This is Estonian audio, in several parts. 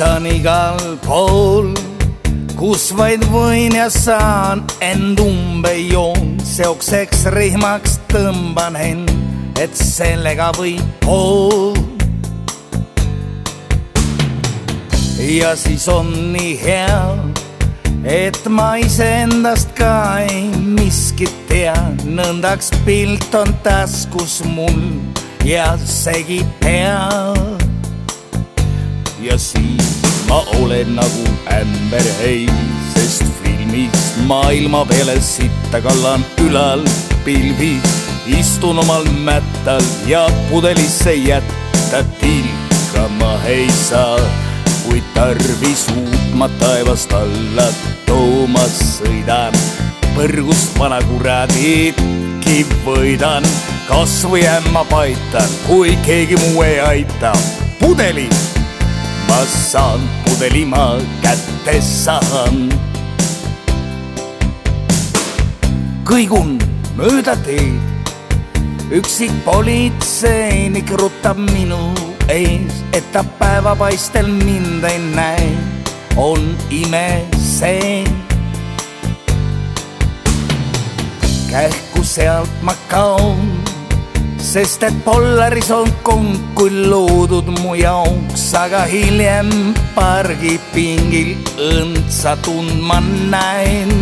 põrutan igal pool, kus vaid võin ja saan. End umbe joon, seokseks rihmaks tõmban end, et sellega võib pool. ja siis on nii hea, et ma iseendast ka ei miskit tea, nõndaks pilt on taskus mul ja segi peal ja siis ma olen nagu ämber heim, sest filmis maailma peale sitta kallan ülal pilvis. istun omal mättal ja pudelisse jätta tilkama ei saa, kui tarvis uut ma taevast alla toomas sõidan. põrgust vana kuraditki võidan, kasvõi ämma paitan, kui keegi muu ei aita. pudeli ma saan, pudeli ma kätte saan. kõigun mööda teed, üksik politseinik rutab minu ees, et ta päevapaistel mind ei näe, on ime see. kähku sealt ma kaon sest et Pollaris on konkull loodud mu jaoks, aga hiljem pargipingil õndsa tundma näen.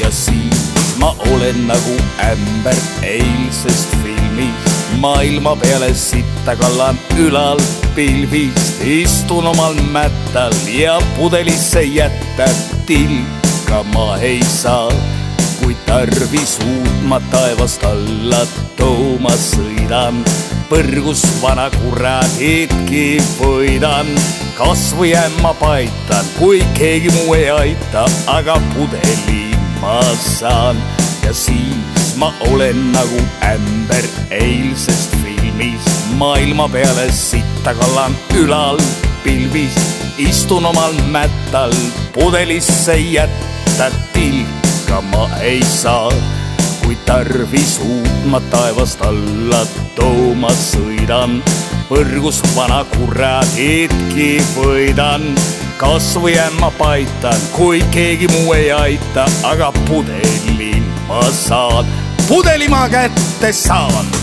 ja siis ma olen nagu ämber eilsest filmist, maailma peale sitta kallan ülal pilvist, istun omal mättal ja pudelisse jätta tilka. Ma ei saa kui tarvis uut ma taevast alla tooma sõidan. põrgus vana kuraditki võidan, kasvõi ämma paitan, kui keegi muu ei aita, aga pudeli ma saan ja siis ma olen nagu ämber eilsest filmist. maailma peale sitta kallan ülal pilvis, istun omal mättal pudelisse jätta tilk ega ma ei saa. kui tarvis uut ma taevast alla tooma sõidan, põrgus vana kuraditki võidan. kasvõi ämma paitan, kui keegi muu ei aita, aga pudeli ma saan, pudeli ma kätte saan